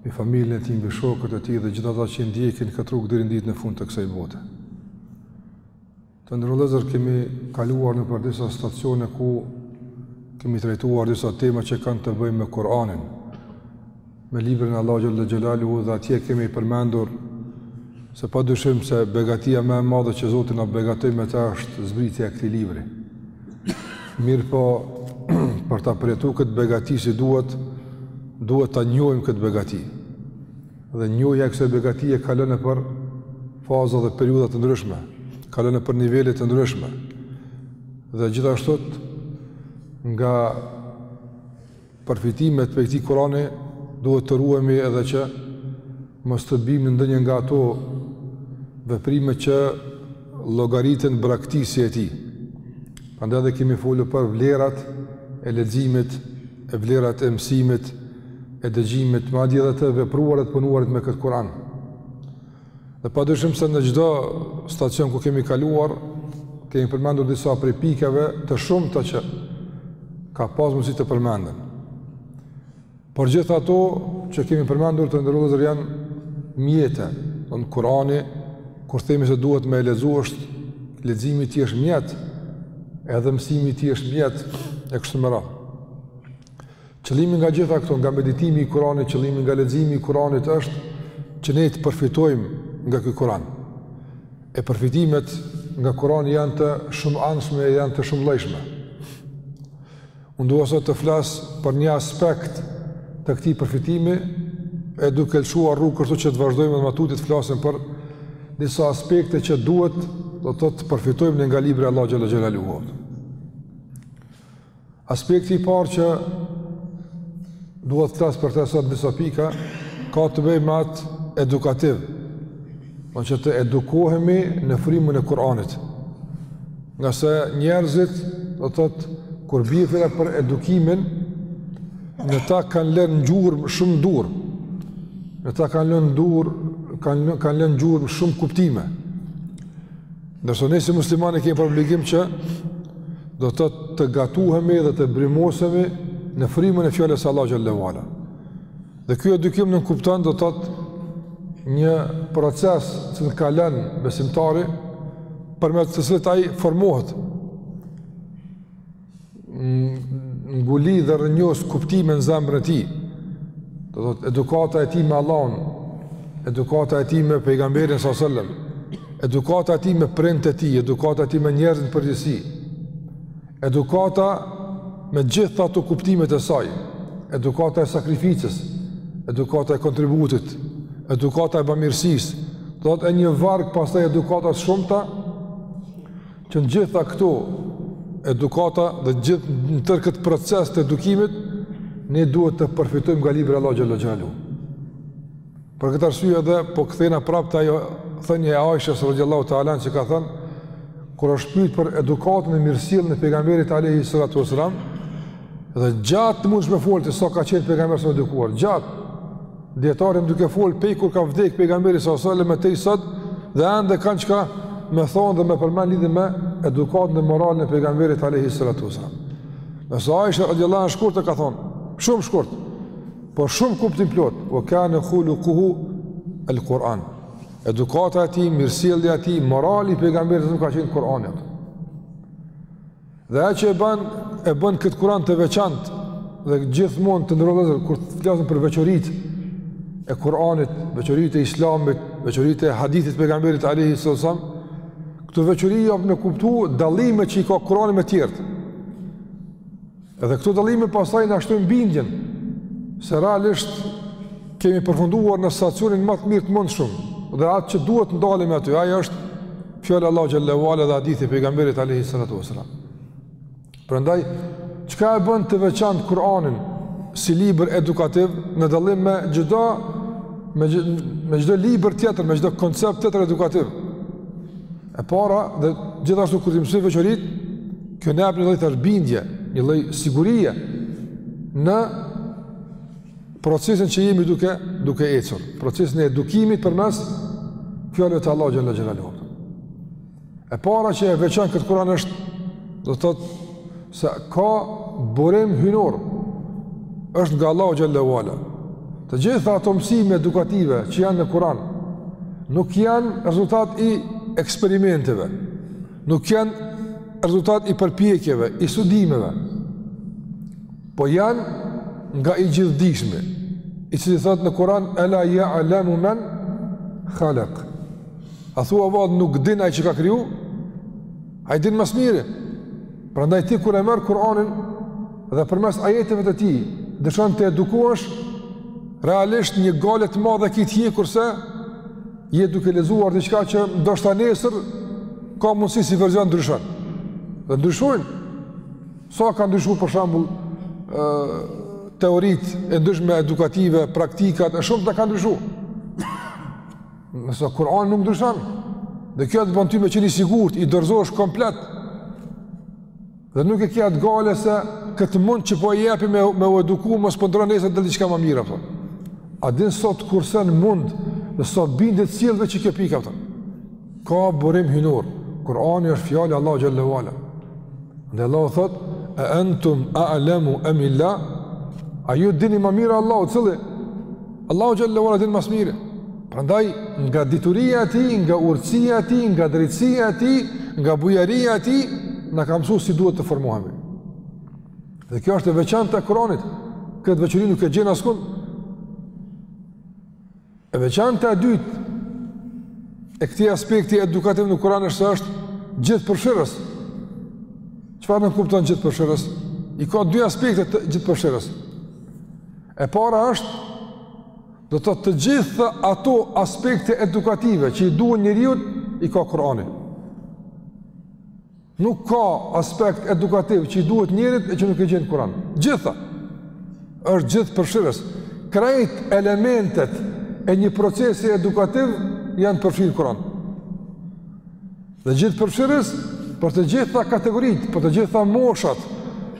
mbi familjen e tij, mbi shokët e tij dhe gjithë ata që ndjekin këtë rrugë deri në ditën e fundit të kësaj bote. Të nderuar vëllezër kemi kaluar nëpër disa stacione ku kemi trajtuar disa tema që kanë të bëjnë me Kur'anin, me librin e Allahut xhalla xhelalu dhe atje kemi përmendur se pa dyshim se begatia më e madhe që Zoti na begatoi me të është zbritja e këtij libri. Mirëpo, për ta përjetu këtë begati si duhet, duhet ta njohim këtë begati. Dhe njohja e kësaj begati kalon nëpër faza dhe periudha të ndryshme, kalon nëpër nivele të ndryshme. Dhe gjithashtot nga Përfitimet prej këtij Kurani duhet të ruhemi edhe që mos të bimë në ndonjë nga ato veprime që llogariten braktisje e tij. Prandaj edhe kemi folur për vlerat e leximit, e vlerat e mësimit, e dëgjimit, madje edhe të vepruarit punuarit me këtë Kur'an. Dhe pa dyshim se në çdo stacion ku kemi kaluar, kemi përmendur disa prej pikave të shumta që ka pas mundësi të përmenden. Por gjitha ato që kemi përmendur të nderuar vëllezër janë mjete, Kurani, kur themi se duhet me e lexu është, leximi i tij është mjet, edhe mësimi i tij është mjet, e kështu me radhë. Qëllimi nga gjitha këto, nga meditimi i Kuranit, qëllimi nga leximi i Kuranit është që ne të përfitojmë nga ky Kuran. E përfitimet nga Kurani janë të shumanshme e janë të shumëllojshme. Unë dua sot të flas për një aspekt të këtij përfitimi e duke lëshua rrugë kështu që të vazhdojmë edhe ma tutje të flasim për disa aspekte që duhet do të thotë të përfitojmë nga libri i Allahut xhelle xhelaluhu. Aspekti i parë që dua të flas për të sot disa pika, ka të bëjë me atë edukativ, që të edukohemi në frymën e Kur'anit. Ngase njerëzit, do të thotë, kur bie fjala për edukimin, në ta kanë lënë gjurmë shumë duar, në ta kanë lënë dorë, kanë lënë gjurmë shumë kuptime. Ndërsa ne si muslimanë kemi për obligim që do të thotë të gatuhemi dhe të brumosemi në frymën e fjalës së Allahut xhelle ue ala. Dhe ky edukim nënkupton do të thotë një proces që e kalon besimtari përmes të cilit ai formohet. nguli dhe rrënjos kuptime në zemrën e tij, do thotë edukata e tij me Allahun, edukata e tij me pejgamberin s.a.s., edukata e tij me prindt e tij, edukata e tij me njerëzit në përgjithësi, edukata me gjitha ato kuptimet e saj, edukata e sakrificës, edukata e kontributit, edukata e bamirësisë, do thotë e një varg pastaj edukata të shumta, Të gjitha këto edukata dhe gjithë në tërë këtë proces të edukimit, ne duhet të përfitojmë nga libri i Allahut xhelle xhelaluhu. Për këtë arsye edhe, po kthehna prapë te ajo thënie e Aishës radiallahu ta'ala anha që ka thënë, kur është pyt për edukatën e mirësjelljen e pejgamberit alayhi salatu wasalam, dhe gjatë mundshim me folë se sa ka qenë pejgamberi s.a.s. i edukuar, gjatë Dijetarët duke folë prej kur ka vdekë pejgamberi s.a.s. e deri sot dhe ende kanë çka me thonë dhe me përmend lidhje me edukatën dhe moralin e pejgamberit Alehi s.a.s. Nëse Aisha radiallahu anha shkurt e ka thonë, shumë shkurt, por shumë kuptimplotë, thotë kane khulukuhu el Kur'an. Edukata e tij, mirësjellja e tij, morali i pejgamberit s.a.s. ka qenë Kur'ani. Dhe ajo që e bën, e bën këtë Kur'an të veçantë dhe gjithmonë të nderuar kur të flasim për veçoritë e Kur'anit, veçoritë e Islamit, veçoritë e hadithit të pejgamberit alayhi sallam, këto veçori japin me kuptu dallimet që i ka Kur'ani me tjerët. Edhe këto dallime pastaj na shtojnë bindjen se realisht kemi përfunduar në stacionin ma të mirë të mundshëm dhe atë që duhet të ndalemi aty, ai është fjala e Allahut xhelle ue ala dhe hadithi i pejgamberit alayhi salatu wasalam. Prandaj çka e bën të veçantë Kur'anin si libër edukativ në dallim me çdo me çdo libër tjetër, me çdo koncept tjetër edukativ. E para dhe gjithashtu kur t'i mësojmë veçoritë, kjo na jep një lloj bindje, një lloj sigurie në procesin që jemi duke duke ecur, procesin e edukimit përmes fjalëve të Allahut xhelle xhelaluhu. E para që e veçon këtë Kur'an është do thotë se ka burim hyjnor është nga Allahu xhelle ue ala. Të gjitha ato mësime edukative që janë në Kur'an nuk janë rezultat i eksperimenteve, nuk janë rezultat i përpjekjeve, i studimeve, po janë nga i gjithëdijshmi, i cili thotë në Kur'an ela ya'lamu man khalaq. A thua vallë nuk din ai që ka kriju? Ai din më së miri. Prandaj ti kur e merr Kur'anin dhe përmes ajeteve të tij, dëshon të edukosh realisht ni galle të madhe e ki hi, kurse je duke lexuar diçka që ndoshta nesër ka mundësi si verzion ndryshon. Dhe ndryshojnë. Sa ka ndryshu për shambull teoritë e ndryshme edukative, praktikat, e shumë kanë ndryshu. Ndërsa Kur'ani nuk ndryshon, dhe kjo të bën ty me qenë i sigurt, i dorëzohesh komplet. Dhe nuk e ke atë galle se këtë mund që po e jep me, me u eduku, mos po ndron nesër ka diçka ma mirë, apo. A din sot kurse në mund, dhe sot bindit sjellve që kjo pikë, apo. Ka burim hyjnor, Kur'ani është fjalë e Allahut xhelle ve ala. Dhe Allahu thotë, e entum a alemu emillah, a ju dini ma mirë a Allahu, cili, Allahu xhelle ve ala din ma s'miri. Prandaj nga dituria e tij, nga urtësia e tij, nga drejtësia e tij, nga bujaria e tij na ka msu si duhet të formohemi. Dhe kjo është e veçanta e Kur'anit. Këtë veçori nuk e gjen askund. E veçanta e dytë e këtij aspekti edukativ në Kur'an është se është gjithëpërfshirës. Çfarë nënkupton gjithëpërfshirës? I ka dy aspekte të gjithëpërfshirjes. E para është do të thotë të gjitha ato aspekte edukative që i duhen njeriut, i ka Kurani. Nuk ka aspekt edukativ që i duhet njerit e që nuk e gjen n'Kuran. Gjitha, është gjithëpërfshirës. Krejt elementet e një procesi edukativ janë përfshirë n'Kuran. Dhe gjithëpërfshirës për të gjitha kategoritë, për të gjitha moshat,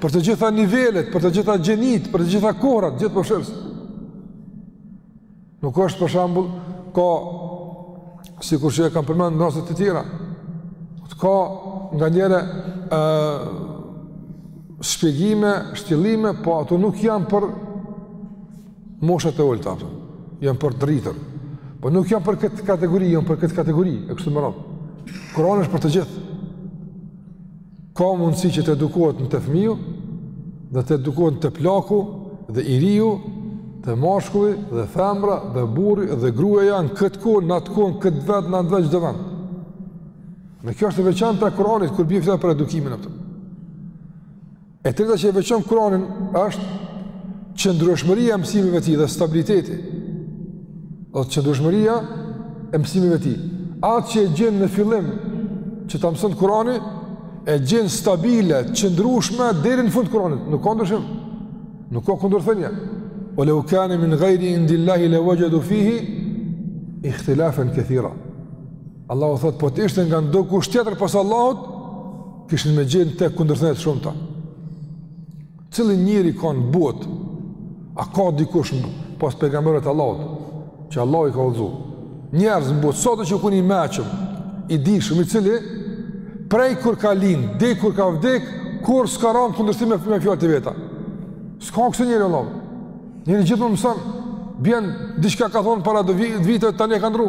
për të gjitha nivelet, për të gjitha gjinitë, për të gjitha kohrat, gjithëpërfshirës. Nuk është për shambull, ka, sikurse e kam përmend në rastet e tjera, ka nganjëherë e, shpjegime, shtjellime, po ato nuk janë për Moshat e ulta apo janë për t'rritur. Po nuk janë për këtë kategori, janë për këtë kategori, e kështu me radhë. Kurani është për të gjithë. Ka mundësi që të edukohet në të fëmiu, dhe të edukohet në të plaku, dhe i riu, dhe mashkulli, dhe femra, dhe burri, dhe gruja në këtë kohë, në atë kohë, në këtë vend, në atë vend, çdo vend. Dhe kjo është e veçanta e Kuranit, kur bie fjala për edukimin, apo. E treta që e veçon Kur'anin është qëndrueshmëria e mësimeve të tij dhe stabiliteti. Do të thotë qëndrueshmëria e mësimeve të tij. Atë që e gjen në fillim që ta mëson Kur'ani e gjen stabile, t'qëndrueshme deri në fund të Kur'anit. Nuk ka ndryshim. Nuk ka kundërthënie. Ue leu kane min gajri indillahi le wajadu fihi, ikhtilafen kethira. Allahu thot, po të ishte nga ndokush tjetër pos Allahut, kishin me gjet në të kundërthënie të shumta. Cili njeri ka në botë, a ka dikush pos pejgamberët e Allahut, që Allahu i ka udhëzu. Njerëz në botë, sado që kon i mençëm, i dijshëm, i cili, prej kur ka lind, deri kur ka vdek, kurrë s'ka ra në kundërshtime me fjalët e veta. S'ka kësi njeri vallah. Njeri gjithmonë mëson, bjen, diçka ka thonë para do viteve, tani e ka ndrru.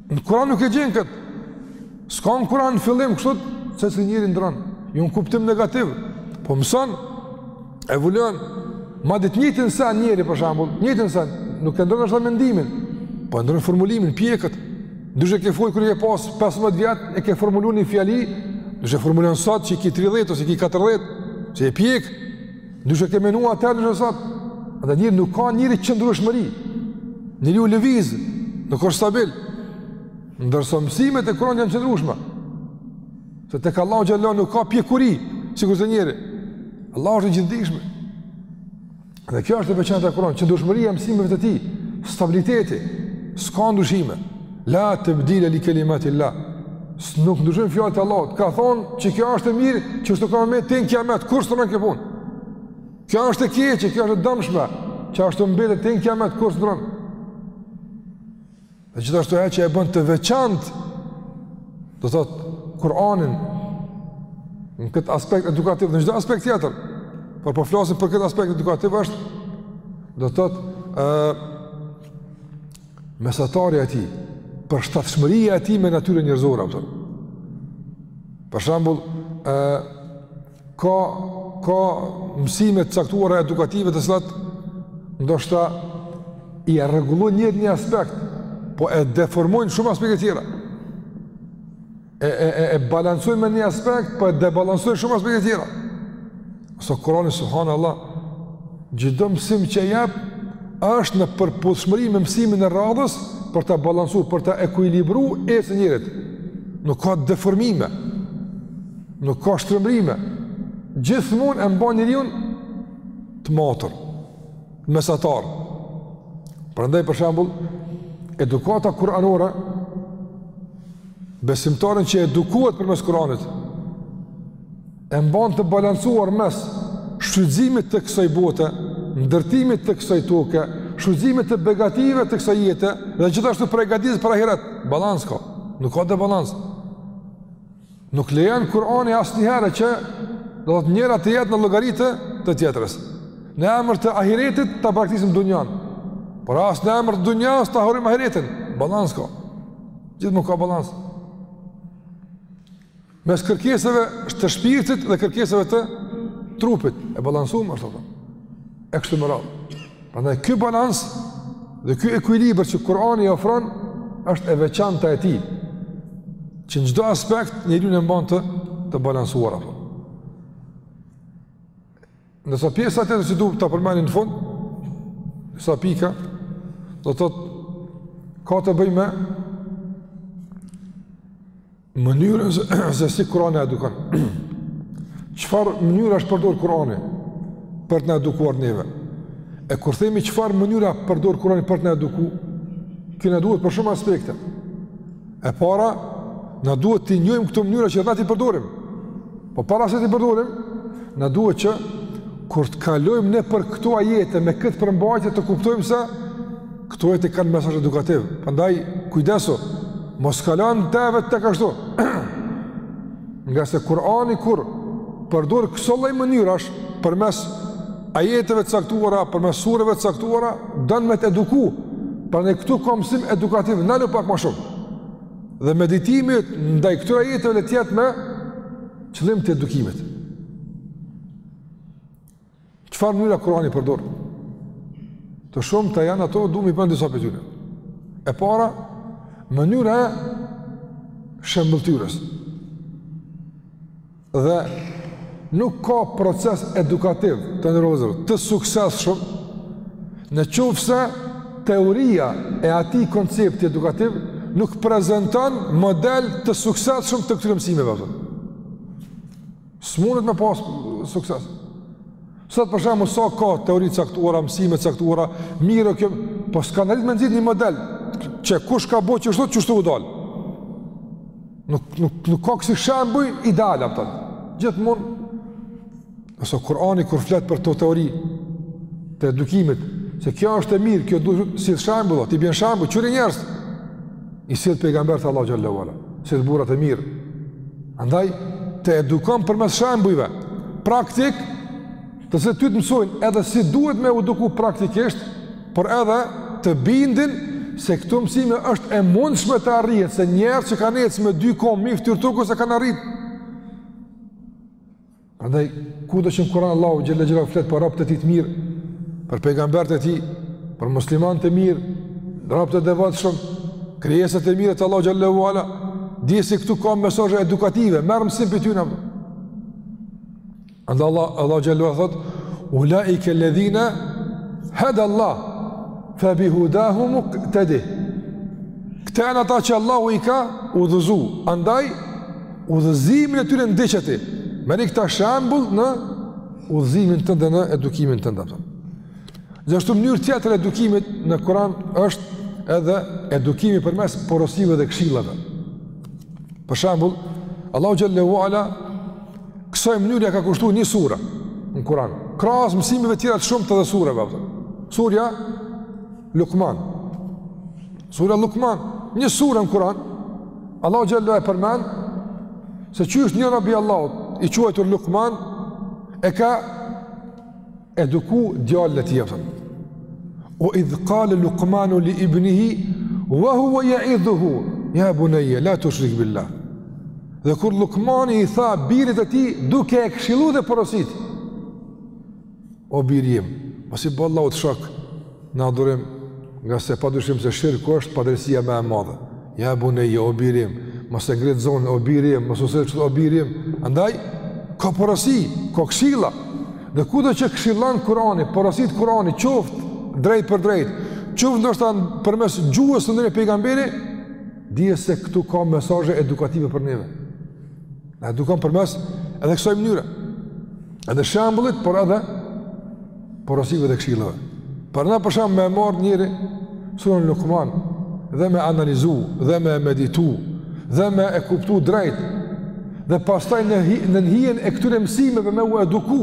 Në Kur'an nuk e gjen kët. S'ka në Kur'an në fillim kështu se si njeri ndrron. Jo në kuptim negativ, po mëson evoluon madje të njëjtin sen njeri për shembull, të njëjtin sen, nuk e ndrron ndoshta mendimin, po e ndrron formulimin, pjeket, ndryshe ke folë kur i ke pas 15 vjet, e ke formulu një fjali, ndryshe e formulon sot që i ki 30 ose i ki 40, që je pjekë, Ndryshe ke menu atëherë ndryshe sot, edhe njeri nuk ka njeri qëndrueshmëri, njeriu lëviz, nuk është stabil, ndërsa mësimet e Kur'anit janë të qëndrueshme, se tek Allahu xhelle ue ala nuk ka pjekuri, sikurse njeri, Allahu është i gjithdijshëm, dhe kjo është e veçantë e Kur'anit, qëndrueshmëria e mësimeve të tij, stabiliteti, s'ka ndryshime, La tebdile li kelimatil-lah. Nuk ndryshojnë fjalët e Allahut. Ka thonë që kjo është e mirë, qashtu ka me met deri në kiamet, kurrë s'ndrron kjo punë. Kjo është e keqe, kjo është e dëmshme, qashtu mbetet deri në kiamet, kurrë s'ndrron. Dhe gjithashtu ajo që e bën të veçantë, do thotë, Kur'anin, në këtë aspekt edukativ, në çdo aspekt tjetër, por po flasim për këtë aspekt edukativ është, do thotë, mesatarja e tij, përshtatshmëria e tij me natyrën njerëzore, apo, për shembull, e, ka, ka mësime të caktuara edukative të cilat ndoshta e rregullojnë një, një aspekt, po e deformojnë shumë aspekte tjera. e, e, e, e balancojnë me një aspekt, po e debalancojnë shumë aspekte tjera. Ndërsa Kurani subhanallah, çdo mësim që jep, është në përputhshmëri me mësimin e radhës, për ta balancu, për ta ekuilibru jetën e njerit. Nuk ka deformime, nuk ka shtrembërime. Gjithmonë e mban njeriun të matur, mesatar. Prandaj, për shembull, edukata kuranore, Besimtarin që edukohet përmes Kuranit, e mban të balancuar mes shfrytëzimit të kësaj bote, ndërtimit të kësaj toke, shfrytëzimit të begative të kësaj jete, dhe gjithashtu përgatitjes për ahiret, balans ka, nuk ka debalans. Nuk lejon Kurani asnjëherë që do thotë njëra të jetë në llogari të tjetrës. Në emër të ahiretit ta braktisim dunjan, por as në emër të dunjas ta harrojmë ahiretin, balans ka. Gjithmonë ka balans. Mes kërkesëve të shpirtit dhe kërkesëve të trupit. E balansume është, e kështu me radhë. Prandaj ky balans dhe ky ekuilibër që Kurani e ofron, është e veçanta e tij. Që në çdo aspekt njeriun e mban të, të balansuar. Apo. Ndërsa pjesa e tretë që du të përmendim në fund, disa pika, do të thotë ka të bëjë me mënyrën se, se si Kurani edukon. Çfarë mënyrash përdor Kurani për të na edukuar neve? E kur themi çfarë mënyra përdor Kurani për të na eduku, kjo na duhet për shumë aspekte. E para, na duhet t'i njohim këto mënyra që edhe na t'i përdorim. Po para se t'i përdorim, na duhet që kur të kalojmë ne për këto ajete me këtë përmbajtje të kuptojmë se këto ajete kanë mesazh edukativ. Prandaj kujdesu, mos kalo nëpër to veç ashtu. Ngase Kurani kur përdor këso lloj mënyrash përmes ajeteve të caktuara, përmes sureve të caktuara, don me të eduku. Prandaj këtu ka mësim edukativ ndalo pak më shumë. Dhe meditimi ndaj këtyre ajeteve le të jetë me qëllim të edukimit. Çfarë mënyra Kurani përdor? Të shumta janë ato, du m'i përmend disa prej tyre. E para, mënyra e shëmbëlltyrës. Dhe nuk ka proces edukativ te njerëzit, të suksesshëm, në qoftë se teoria e atij koncepti edukativ nuk prezenton model të suksesshëm të këtyre mësimeve. Apo. S'mundet me pas sukses. Sot për shembull sa ka teori të caktuara, mësime të caktuara, mirëpo s'ka mrri me nxjerr një model që kush ka bo qështu, qështu u dal. Nuk nuk nuk ka kësi shembuj ideal apo. Gjithmonë ndërsa Kurani kur flet për kto teori të edukimit, se kjo është e mirë, kjo duhet, sjell shembull, t'i bjen shembull, qe njerëz. i sjell pejgamberët Allahu xhel-le ue ala, sjell burrat e mirë. Andaj të edukon përmes shembujve praktikë, të cilët ty të mësojnë edhe si duhet me u eduku praktikisht, por edhe të bindin se këto mësime është e mundshme të arrihet, se njerëz që kanë ecë me dy komb mbi ftyrë të tokës e kanë arritë. Andaj, kudo që në Kur'an Allahu xhallahu ala flet për robët e tij të mirë, për pejgamberët e tij, për muslimanë të mirë, robët e devotshëm, krijesat e mira të Allahut xhallahu ala, dije se këtu ka mesazhe edukative, merr mësim prej tyre. Andaj, Allah, Allah xhallahu ala thotë, ulaike ledhina hedallah, fa bi hudahum uktedih. Këta janë ata që Allahu i ka udhëzu, andaj, udhëzimin e tyre ndiqe ti. Merri këta shembull në udhëzimin tënd dhe në edukimin tënd apo. Gjithashtu mënyrë tjetër e edukimit në Kur'an është edhe edukimi përmes porosive dhe këshillave. Për shembull, Allahu xhallahu ala kësaj mënyre ia ka kushtu një sure në Kur'an. Krahas mësimeve të tjera të shumta të sureve apo. Surja Lukman. Sura Lukman, një sura në Kur'an. Allahu xhallahu e përmend se qysh një rob i Allahut, i quajtur Lukman, e ka eduku djalin e tij. O idh qala Lukmanu li ibnihi wa huwa ya'idhuhu ya bunayya la tushrik billah. Dhe kur Lukmani i tha birit e tij duke e këshillu dhe porosit, O bir im, mos i bëj Allahut shok në adhurim, ngase pa dyshim se shirku është padrejësia më e madhe. Ya bunayya, o bir im, mos e ngrit zonin, o bir im, mos u sill kështu, o bir im. Andaj, ka porosi, ka këshilla. Dhe kudo që këshillon Kurani, porosit Kurani, qoftë drejtpërdrejt, qoftë ndoshta përmes gjuhës ndonjë pejgamberi, dije se këtu ka mesazhe edukative për neve. Na edukon përmes edhe kësaj mënyre. Edhe shembullit, por edhe porosive dhe këshillave. Për na për shembull me marr njeri suren Luqman dhe me analizu dhe me meditu dhe me e kuptu drejt dhe pastaj nën hi, nën hijen e këtyre mësimeve me u eduku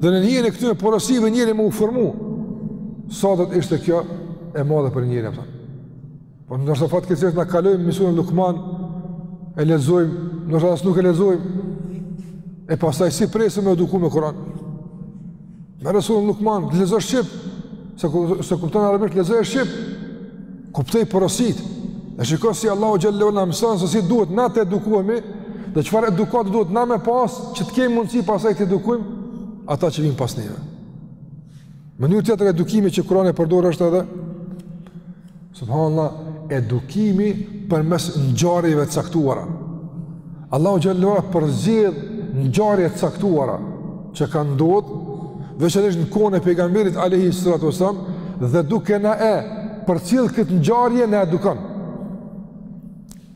dhe nën hijen e këtyre porosive njeri me u formu. Sa do të ishte kjo e madhe për njeri apo? Po ndoshta fatkeqësisht na kalojmë me suren Lukman e lexojmë, ndoshta as nuk e lexojmë. E pastaj si presim me u eduku me Kur'an? Merre suren Lukman, lexo shqip, se s'e kupton arabisht, lexoje shqip. Kuptoji porositë. E shiko si Allahu xhallahu ala na mëson se si duhet na të edukohemi, dhe çfarë edukate duhet na me pas që të kemi mundësi pastaj të edukojmë ata që vijnë pas neve. Mënyrë tjetër e edukimit që Kurani e përdor është edhe subhanallahu edukimi përmes ngjarjeve të caktuara. Allahu xhallahu ala përzgjedh ngjarje të caktuara që kanë ndodh veçanërisht në kohën e pejgamberit alayhi salatu wasallam dhe duke na e përcjell këtë ngjarje na edukon.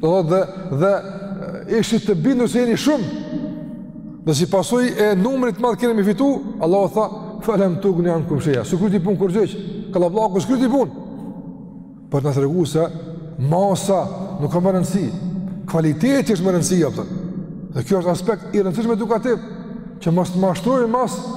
Do thotë dhe, dhe ishit të bindur se jeni shumë. Dhe si pasojë e numrit madh keni me fitu, Allahu tha, felem tugni ankum shej'a. S'u kryti punë kurgjë hiç, këllë Allah, s'u kryti punë. Për me na tregu se masa nuk ka shumë rëndësi. Kvaliteti është me rëndësi, a kupton, Dhe kjo është aspekt i rëndësishëm edukativ, që mos të mashtrojë masa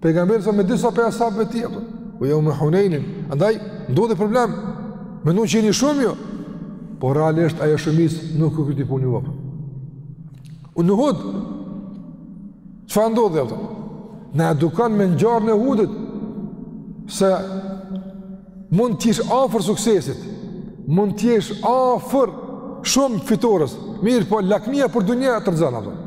Pejgamberi s.a.s. me disa prej ashabëve të tij a kupton u jo me Hunejnin. Andaj ndodhi problem. Mendut që jeni shumë ju. Po realisht ajo shumicë nuk u kryti punë juve. Apo në Uhud. Çfarë ndodhi a kupton? Na edukon me ngjarjen e Uhudit se mund të jesh afër suksesit. Mund të jesh afër shumë fitores. Mirëpo lakmia për dunja të rrëzon a kupton.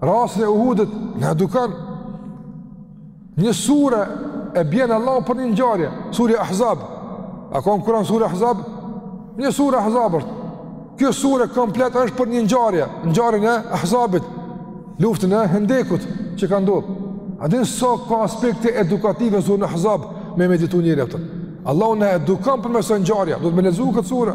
Rastin e Uhudit na edukon Një sure e bjen Allahu për një ngjarje Sure Ahzab A ka në Kuran sure Ahzab? Një sure Ahzab është Kjo sure komplet është për një ngjarje Ngjarjen e Ahzabit Luftën e Hendekut që ka ndodhë A din sa sa ka aspekte edukative në suren Ahzab Me meditu njeri a kupton Allahu na edukon përmes asaj ngjarje Duhet me lexu këtë sure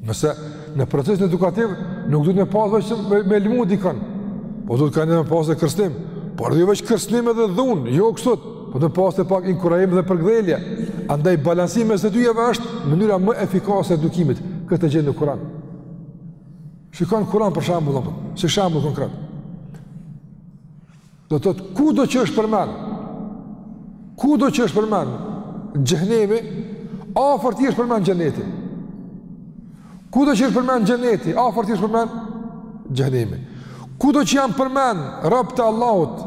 Nëse në procesin edukativ nuk duhet me pas veç me, me lëmu dikon, po duhet kanjëherë me pas edhe kërcënim, por edhe jo veç kërcënim edhe dhunë, jo kështu, po duhet me pas edhe pak inkurajim dhe përgdhelje. Andaj balancimi mes të dyjave është mënyra më efikase e edukimit. Këtë e gjen në Kur'an. Shiko në Kur'an për shembull apo si shembull konkret. Do të thotë kudo që është përmend. Kudo që është përmend xhehenemi, afër tij është përmend xheneti. Kudo që është përmend xheneti, afër tij është përmend xhehenemi. Kudo që janë përmend robë të Allahut,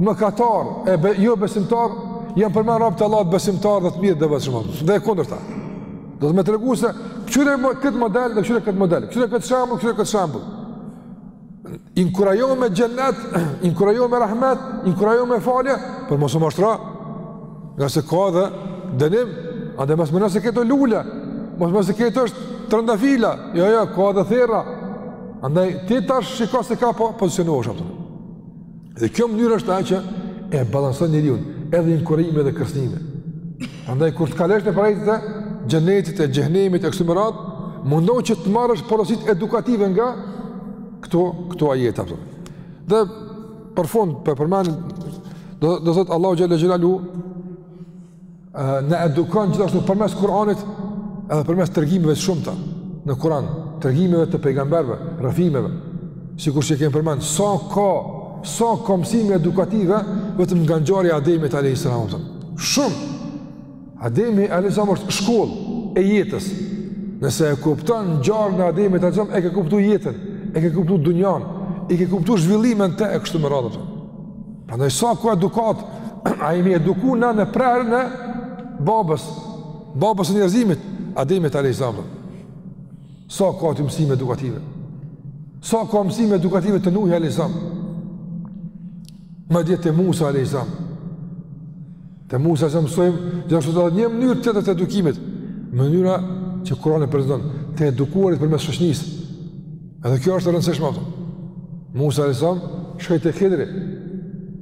mëkatarë e be, jobesimtarë, janë përmend robë të Allahut besimtarë dhe të mirë, të devotshëm. Dhe e kundërta. Do me të tregu se kqyre këtë model dhe kqyre këtë model, kqyre këtë shembull, kqyre këtë shembull. Inkurajo me xhenet, inkurajo me rahmet, inkurajo me falje, por mos u mashtro, ngase ka edhe dënim, andaj mos meno se krejt o lule, mos meno se krejt është trëndafila, jo, jo, ka edhe therra, andaj ti tash shiko se kah po pozicionohesh, a kupton. Dhe kjo mënyrë është ajo që e balanson njeriun, edhe inkurajime dhe kërcënime. Prandaj kur të kalosh nëpër ajete të xhenetit e xhehenemit e kështu me radhë, mundohu që të marrësh porositë edukative nga këto këto ajete a kupton. Dhe për fund po e përmendi do do thotë Allahu xhelle xhelalu na edukon gjithashtu përmes Kur'anit edhe përmes tregimeve të shumta në Kur'an, tregimeve të pejgamberve, rëfimeve, sikur që kemë përmend, sa ka, sa ka mësime edukative, vetëm nga ngjarja e Ademit a.s. Shumë! Ademi a.s. është shkollë e jetës. Nëse e kupton ngjarjen e Ademit a.s. e ke kuptu jetën, e ke kuptu dunjan, e ke kuptu zhvillimin të e kështu me radhë, apëton. Prandaj sa ka edukatë, a jemi eduku na në prehrin e babës, babës së njerëzimit, Ademit alejhi selam. Sa ka aty mësime edukative? Sa ka mësime edukative te Nuhi alejhi selam? Madje te Musa alejhi selam? Te Musa alejhi selam mësojmë gjithashtu edhe një mënyrë tjetër të edukimit, mënyra që Kurani prezanton, të edukuarit përmes shoqnisë. Edhe kjo është e rëndësishme ato. Musa alejhi selam shkoi te Khidri.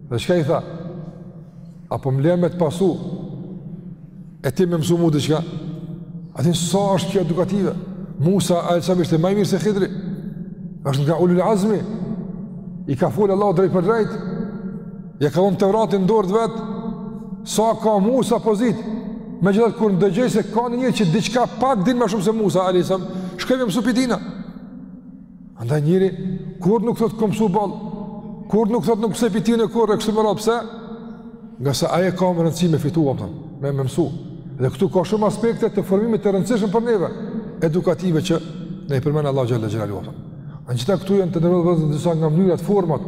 Dhe çka i tha? A po më len me të pasu? E ti me m'mësu mu diçka? A e din sa është kjo edukative? Musa alejhi selam ishte ma i mirë se Khidri. Është nga ulul azmi. I ka folë Allahu drejtpërdrejt. Ia ka dhënë Tevratin n'dorë të vet, sa ka Musa pozitë, megjithatë kur ndëgjoi se ka një njeri që diçka pak din ma shumë se Musa, alejhi selam, shkoi me mësu prej tina. Andaj njeri kurrë nuk thotë kam mësu boll, kurrë nuk thotë nuk mësoj prej tina kurrë, e kështu me radhë, pëse? Ngase ai e ka me rëndësi me fitu, apëton, me me mësu. Dhe këtu ka shumë aspekte të formimit të rëndësishëm për neve, edukative që na i përmend Allahu xhele xhelaluhu, apëton. Të gjitha këto janë, të nderuar vëllezër, disa nga mënyrat, format,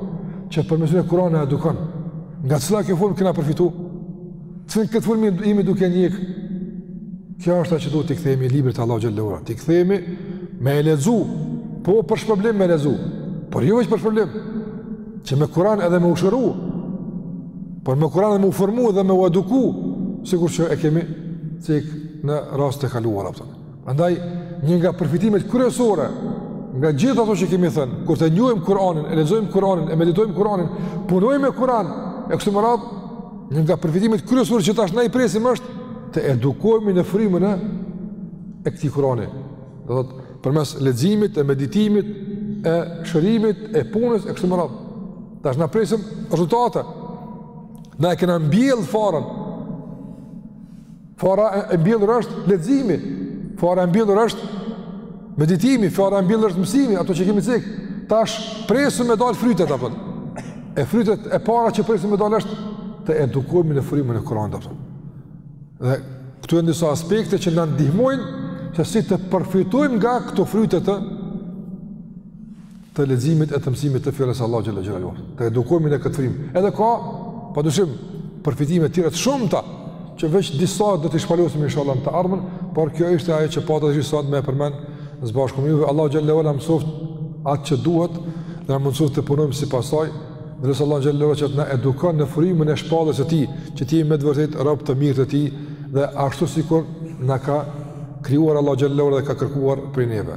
që përmes tyre Kur'ani edukon. Nga cila kjo formë kena përfitu? Cilën këtë formë jemi duke ndjek? Kjo është ajo që duhet t'i kthehemi librit të Allahut xhele xhelaluhu. T'i kthehemi me e lexu, po për shpërblim me e lexu. Por jo veç për shpërblim, që me Kur'an edhe me u shëru, por me Kur'an edhe me u formu dhe me u eduku, sikur që e kemi cek në rast të kaluar, apëtën. Andaj, një nga përfitimet kryesore, nga gjithë ato që kemi thënë, kur të njohim Kur'anin, e lexojmë Kur'anin, e meditojmë Kur'anin, punojmë me Kur'an, e kështu me radhë, një nga përfitimet kryesore që tash na i presim është të edukohemi në frymën e e këtij Kur'ani. Do thotë, përmes leximit, e meditimit, e shërimit, e punës e kështu me radhë. Tash na presim rezultate. Na e kemi mbjell farën. Fara e mbjellur është leximi, fara e mbjellur është meditimi, fara e mbjellur është mësimi, ato që kemi cek. Tash presim me dal frytet, apëton. E frytet e para që presim me dal është të edukohemi në frymën e Kur'anit, apëton. Dhe këtu janë disa aspekte që na ndihmojnë se si të përfitojmë nga këto fryte të të leximit e të mësimit të fjalës Allahu xhalla xhelalu. Të edukohemi në këtë frymë. Edhe ka padyshim përfitime të tjera të shumta që veç disa do të shpalosim inshallah të ardhmen, por kjo ishte ajo që pata dhe sot me përmend së bashku me juve. Allahu xhalla wala mësoftë atë që duhet dhe na mësoftë të punojmë sipas saj. Dhe lus Allahu xhalla wala që të na edukon në frymën e shpalljes së tij, që të jemi me të vërtetë rob të mirë të tij, dhe ashtu sikur na ka krijuar Allahu xhalla wala dhe ka kërkuar prej neve.